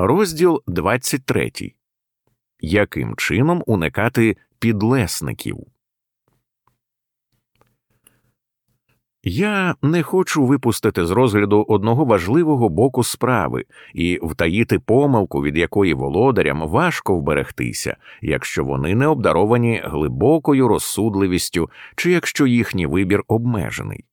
Розділ 23. Яким чином уникати підлесників? Я не хочу випустити з розгляду одного важливого боку справи і втаїти помилку, від якої володарям важко вберегтися, якщо вони не обдаровані глибокою розсудливістю чи якщо їхній вибір обмежений.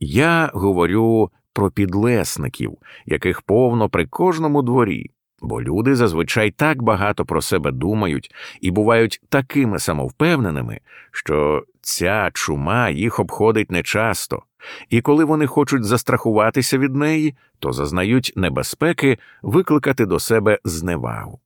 Я говорю про підлесників, яких повно при кожному дворі, бо люди зазвичай так багато про себе думають і бувають такими самовпевненими, що ця чума їх обходить нечасто, і коли вони хочуть застрахуватися від неї, то зазнають небезпеки викликати до себе зневагу.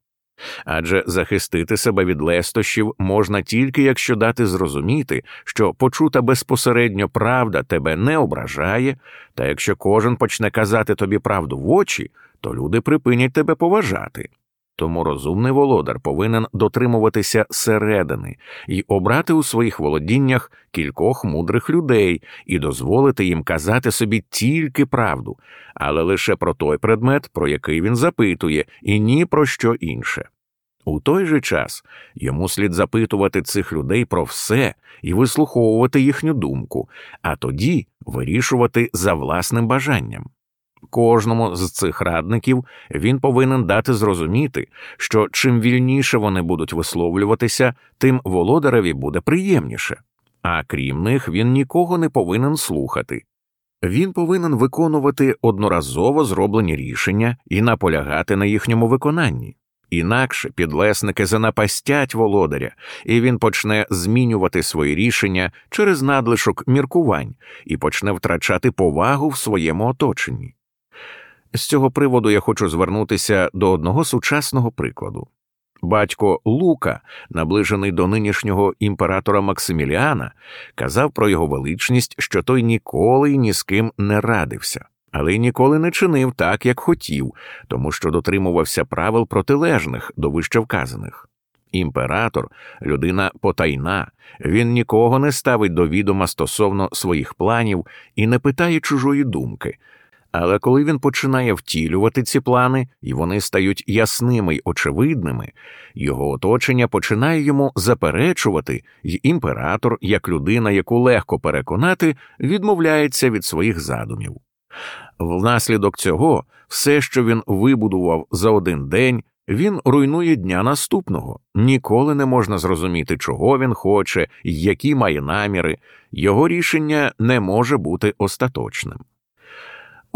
Адже захистити себе від лестощів можна тільки якщо дати зрозуміти, що почута безпосередньо правда тебе не ображає, та якщо кожен почне казати тобі правду в очі, то люди припинять тебе поважати. Тому розумний володар повинен дотримуватися середини і обрати у своїх володіннях кількох мудрих людей і дозволити їм казати собі тільки правду, але лише про той предмет, про який він запитує, і ні про що інше. У той же час йому слід запитувати цих людей про все і вислуховувати їхню думку, а тоді вирішувати за власним бажанням. Кожному з цих радників він повинен дати зрозуміти, що чим вільніше вони будуть висловлюватися, тим володареві буде приємніше, а крім них, він нікого не повинен слухати. Він повинен виконувати одноразово зроблені рішення і наполягати на їхньому виконанні. Інакше підлесники занапастять володаря, і він почне змінювати свої рішення через надлишок міркувань і почне втрачати повагу в своєму оточенні. З цього приводу я хочу звернутися до одного сучасного прикладу. Батько Лука, наближений до нинішнього імператора Максиміліана, казав про його величність, що той ніколи ні з ким не радився, але й ніколи не чинив так, як хотів, тому що дотримувався правил протилежних до вищевказаних. Імператор людина потайна, він нікого не ставить до відома стосовно своїх планів і не питає чужої думки. Але коли він починає втілювати ці плани, і вони стають ясними й очевидними, його оточення починає йому заперечувати, і імператор, як людина, яку легко переконати, відмовляється від своїх задумів. Внаслідок цього, все, що він вибудував за один день, він руйнує дня наступного, ніколи не можна зрозуміти, чого він хоче, які має наміри, його рішення не може бути остаточним.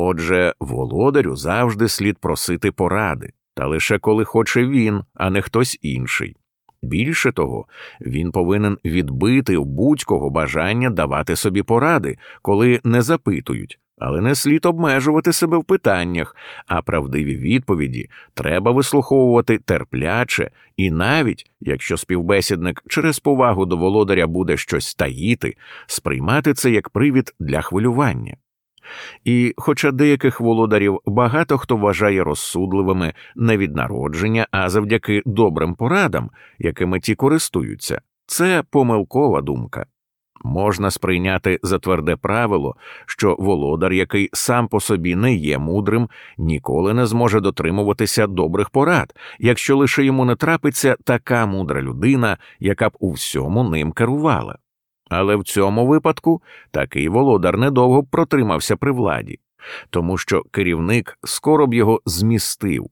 Отже, володарю завжди слід просити поради, та лише коли хоче він, а не хтось інший. Більше того, він повинен відбити у будь-кого бажання давати собі поради, коли не запитують, але не слід обмежувати себе в питаннях, а правдиві відповіді треба вислуховувати терпляче, і навіть якщо співбесідник через повагу до володаря буде щось таїти, сприймати це як привід для хвилювання. І, хоча деяких володарів багато хто вважає розсудливими не від народження, а завдяки добрим порадам, якими ті користуються, це помилкова думка. Можна сприйняти за тверде правило, що володар, який сам по собі не є мудрим, ніколи не зможе дотримуватися добрих порад, якщо лише йому не трапиться така мудра людина, яка б у всьому ним керувала. Але в цьому випадку такий володар недовго протримався при владі, тому що керівник скоро б його змістив.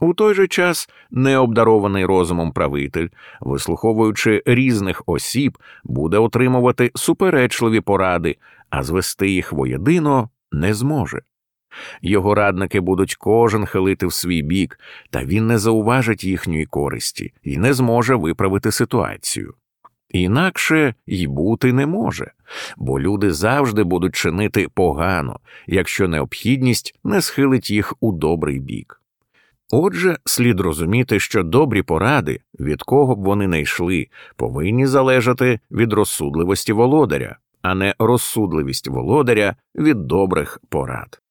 У той же час необдарований розумом правитель, вислуховуючи різних осіб, буде отримувати суперечливі поради, а звести їх воєдино не зможе. Його радники будуть кожен хилити в свій бік, та він не зауважить їхньої користі і не зможе виправити ситуацію. Інакше й бути не може, бо люди завжди будуть чинити погано, якщо необхідність не схилить їх у добрий бік. Отже, слід розуміти, що добрі поради, від кого б вони не йшли, повинні залежати від розсудливості володаря, а не розсудливість володаря від добрих порад.